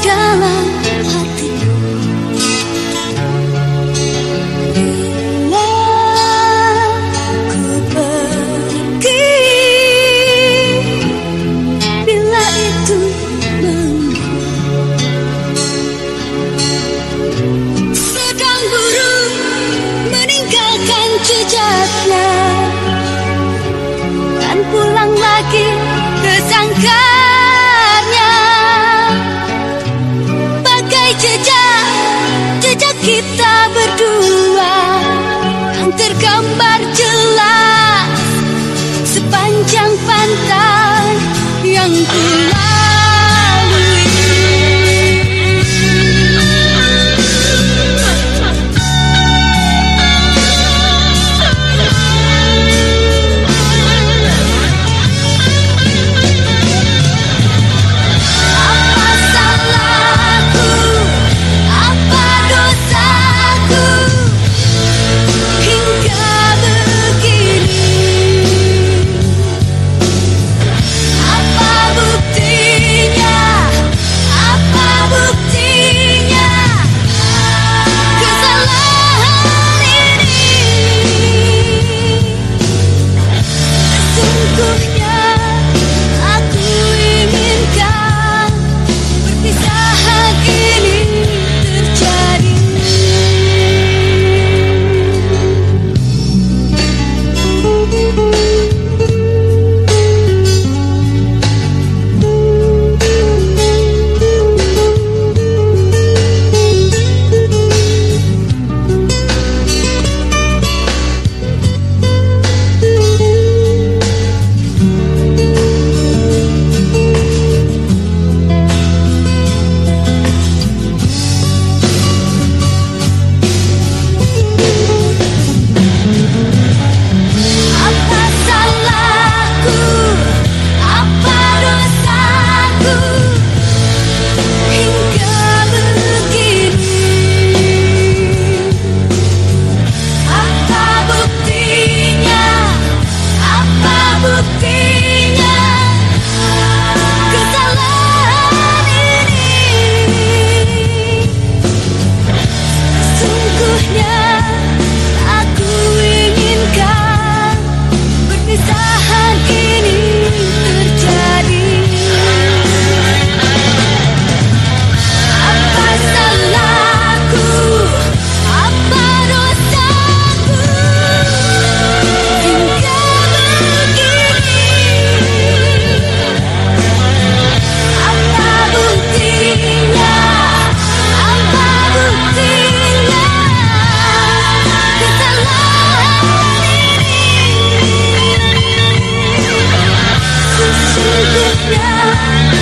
dalam hatiku Bila ku pergi Bila itu Sedang burung meninggalkan jejaknya tergambar jelas sepanjang pantai yang kulang. good. Yeah.